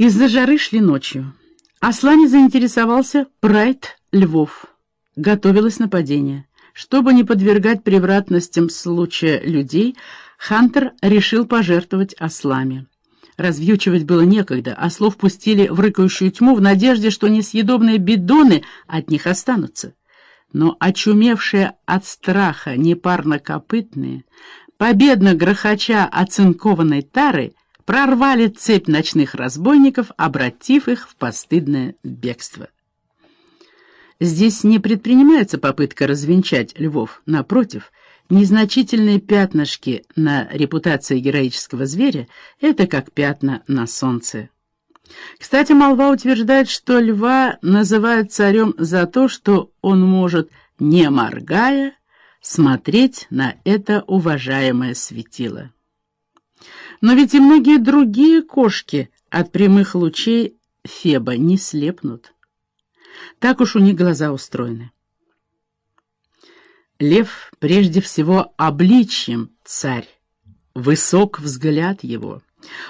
Из-за жары шли ночью. Аслане заинтересовался прайд львов. Готовилось нападение. Чтобы не подвергать превратностям случая людей, Хантер решил пожертвовать ослами. Развьючивать было некогда, ослов пустили в рыкающую тьму в надежде, что несъедобные бидоны от них останутся. Но очумевшие от страха непарнокопытные, победно грохоча оцинкованной тары, прорвали цепь ночных разбойников, обратив их в постыдное бегство. Здесь не предпринимается попытка развенчать львов, напротив, незначительные пятнышки на репутации героического зверя — это как пятна на солнце. Кстати, молва утверждает, что льва называют царем за то, что он может, не моргая, смотреть на это уважаемое светило. Но ведь и многие другие кошки от прямых лучей Феба не слепнут. Так уж у них глаза устроены. Лев прежде всего обличьем царь. Высок взгляд его.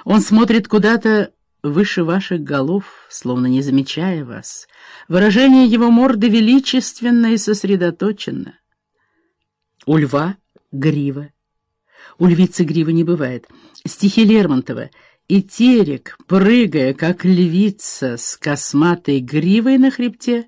Он смотрит куда-то выше ваших голов, словно не замечая вас. Выражение его морды величественно и сосредоточено. У льва — грива. У львицы гривы не бывает. Стихи Лермонтова. И терек, прыгая, как львица с косматой гривой на хребте,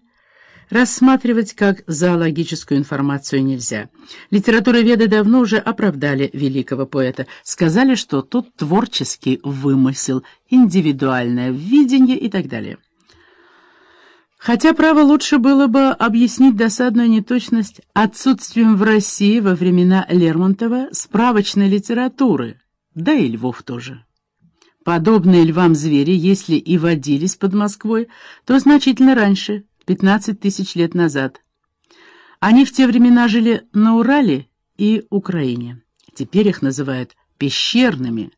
рассматривать как зоологическую информацию нельзя. Литературоведы давно уже оправдали великого поэта, сказали, что тут творческий вымысел, индивидуальное видение и так далее. Хотя, право, лучше было бы объяснить досадную неточность отсутствием в России во времена Лермонтова справочной литературы, да и львов тоже. Подобные львам звери, если и водились под Москвой, то значительно раньше, 15 тысяч лет назад. Они в те времена жили на Урале и Украине. Теперь их называют пещерными,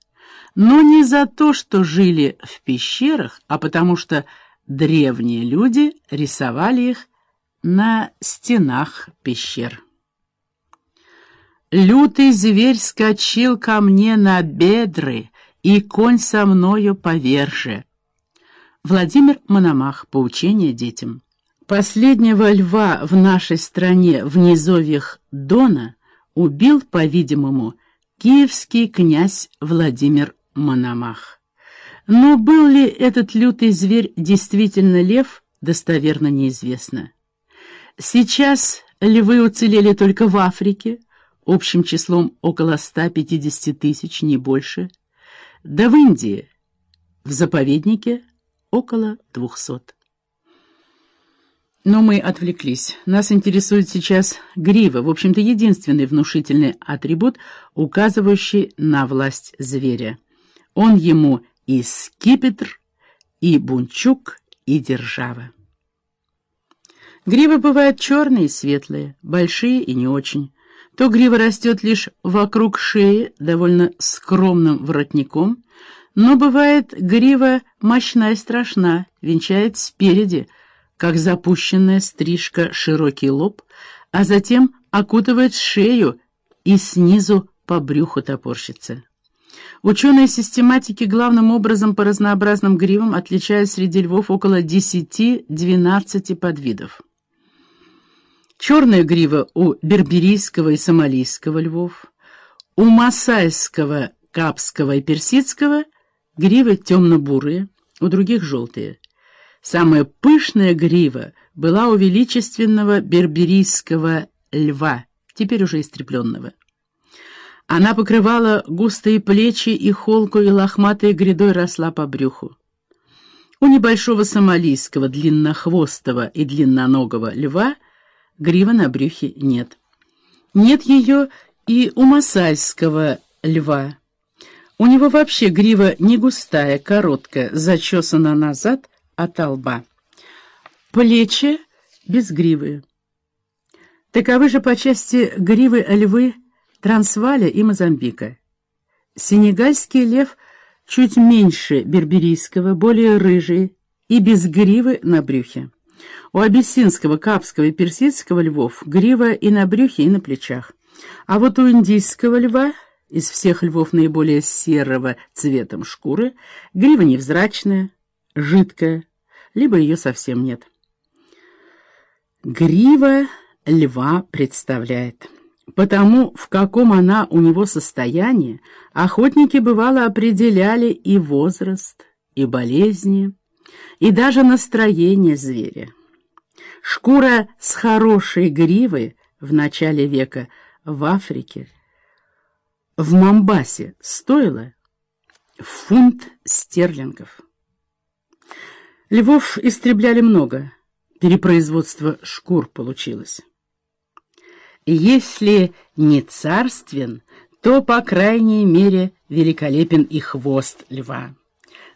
но не за то, что жили в пещерах, а потому что древние люди рисовали их на стенах пещер. Лютый зверь скочил ко мне на бедры, и конь со мною поверже. Владимир Мономах. Поучение детям. Последнего льва в нашей стране в низовьях Дона убил, по-видимому, киевский князь Владимир Мономах. Но был ли этот лютый зверь действительно лев, достоверно неизвестно. Сейчас львы уцелели только в Африке, общим числом около 150 тысяч, не больше, да в Индии, в заповеднике, около 200. Но мы отвлеклись. Нас интересует сейчас грива, в общем-то, единственный внушительный атрибут, указывающий на власть зверя. Он ему и скипетр, и бунчук, и держава. Гривы бывают черные и светлые, большие и не очень. То грива растет лишь вокруг шеи, довольно скромным воротником, но бывает грива мощна и страшна, венчает спереди, как запущенная стрижка широкий лоб, а затем окутывает шею и снизу по брюху топорщится. Ученые систематики главным образом по разнообразным гривам отличают среди львов около 10-12 подвидов. Черная грива у берберийского и сомалийского львов, у масайского, капского и персидского гривы темно-бурые, у других желтые. Самая пышная грива была у величественного берберийского льва, теперь уже истрепленного. Она покрывала густые плечи и холку, и лохматой грядой росла по брюху. У небольшого сомалийского длиннохвостого и длинноногого льва грива на брюхе нет. Нет ее и у масайского льва. У него вообще грива не густая, короткая, зачесана назад от лба. Плечи без гривы. Таковы же по части гривы львы Трансваля и Мозамбика. Сенегальский лев чуть меньше берберийского, более рыжий и без гривы на брюхе. У абиссинского, капского и персидского львов грива и на брюхе, и на плечах. А вот у индийского льва, из всех львов наиболее серого цветом шкуры, грива невзрачная, жидкая, либо ее совсем нет. Грива льва представляет. Потому, в каком она у него состоянии, охотники, бывало, определяли и возраст, и болезни, и даже настроение зверя. Шкура с хорошей гривой в начале века в Африке, в Мамбасе, стоила фунт стерлингов. Львов истребляли много, перепроизводство шкур получилось. Если не царствен, то, по крайней мере, великолепен и хвост льва.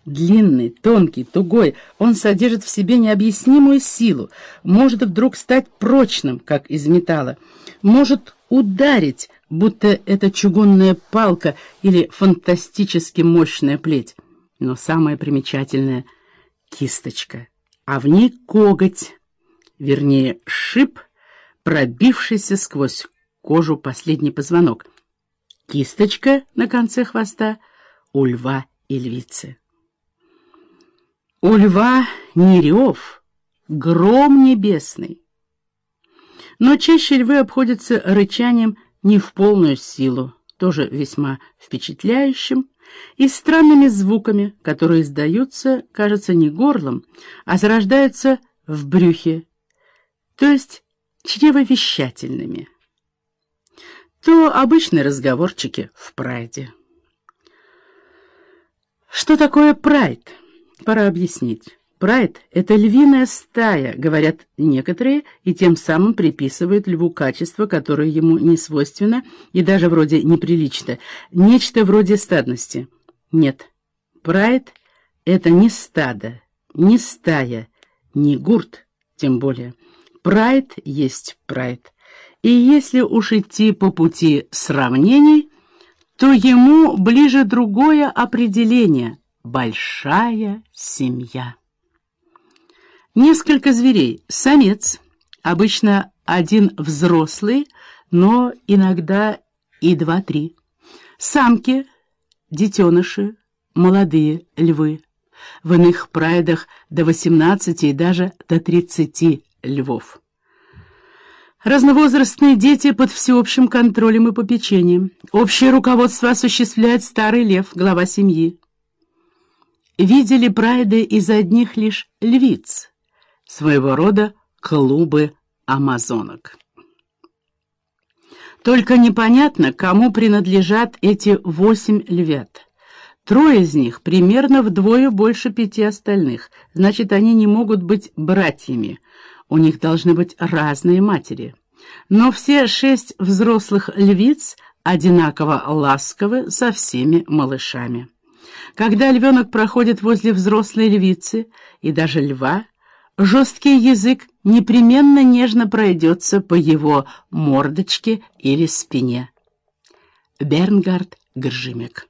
Длинный, тонкий, тугой, он содержит в себе необъяснимую силу, может вдруг стать прочным, как из металла, может ударить, будто это чугунная палка или фантастически мощная плеть. Но самое примечательное — кисточка, а в ней коготь, вернее, шип, пробившийся сквозь кожу последний позвонок. Кисточка на конце хвоста у льва и львицы. У льва не рев, гром небесный. Но чаще львы обходятся рычанием не в полную силу, тоже весьма впечатляющим, и странными звуками, которые издаются, кажется, не горлом, а зарождаются в брюхе, то есть чревовещательными. То обычные разговорчики в прайде. Что такое прайд? Пора объяснить. Прайд — это львиная стая, говорят некоторые, и тем самым приписывают льву качество, которое ему не свойственно и даже вроде неприлично, нечто вроде стадности. Нет, прайд — это не стадо, не стая, не гурт, тем более. Прайд есть прайд. И если уж идти по пути сравнений, то ему ближе другое определение — Большая семья. Несколько зверей. Самец, обычно один взрослый, но иногда и два-три. Самки, детеныши, молодые львы. В иных прайдах до 18 и даже до 30 львов. Разновозрастные дети под всеобщим контролем и попечением. Общее руководство осуществляет старый лев, глава семьи видели прайды из одних лишь львиц, своего рода клубы амазонок. Только непонятно, кому принадлежат эти восемь львят. Трое из них примерно вдвое больше пяти остальных, значит, они не могут быть братьями, у них должны быть разные матери. Но все шесть взрослых львиц одинаково ласковы со всеми малышами. Когда львенок проходит возле взрослой львицы и даже льва, жесткий язык непременно нежно пройдется по его мордочке или спине. Бернгард Гржимек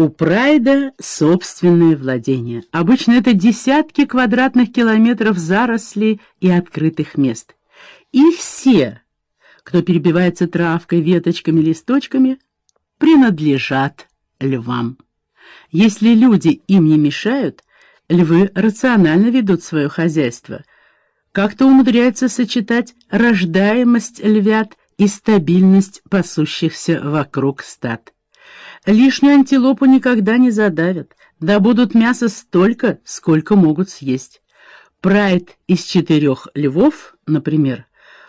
у Прайда собственное владение. Обычно это десятки квадратных километров зарослей и открытых мест. И все, кто перебивается травкой, веточками, листочками, принадлежат львам. Если люди им не мешают, львы рационально ведут свое хозяйство. Как-то умудряются сочетать рождаемость львят и стабильность пасущихся вокруг стад. Лишнюю антилопу никогда не задавят, да будут мяса столько, сколько могут съесть. Прайд из четырех львов, например,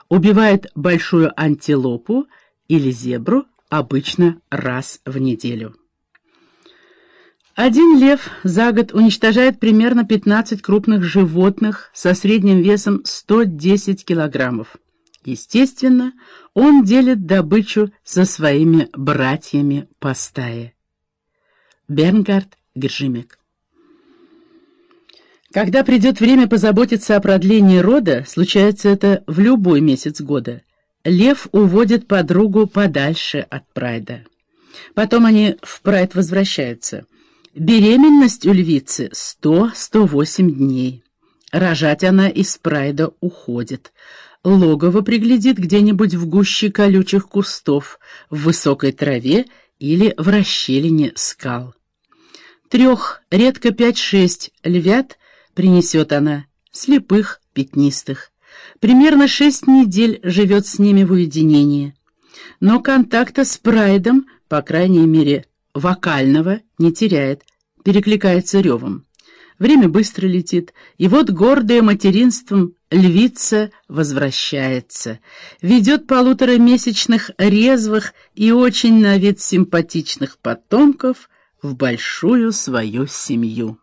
убивает большую антилопу или зебру обычно раз в неделю. Один лев за год уничтожает примерно 15 крупных животных со средним весом 110 килограммов. Естественно, он делит добычу со своими братьями по стае. Бернгард Гржимек Когда придет время позаботиться о продлении рода, случается это в любой месяц года, лев уводит подругу подальше от прайда. Потом они в прайд возвращаются. Беременность у львицы 100-108 дней. Рожать она из прайда уходит. Логово приглядит где-нибудь в гуще колючих кустов, в высокой траве или в расщелине скал. Трех, редко пять-шесть львят принесет она, слепых, пятнистых. Примерно шесть недель живет с ними в уединении. Но контакта с прайдом, по крайней мере, вокального, не теряет, перекликается ревом. Время быстро летит, и вот гордая материнством львица возвращается, ведет полуторамесячных резвых и очень на вид симпатичных потомков в большую свою семью.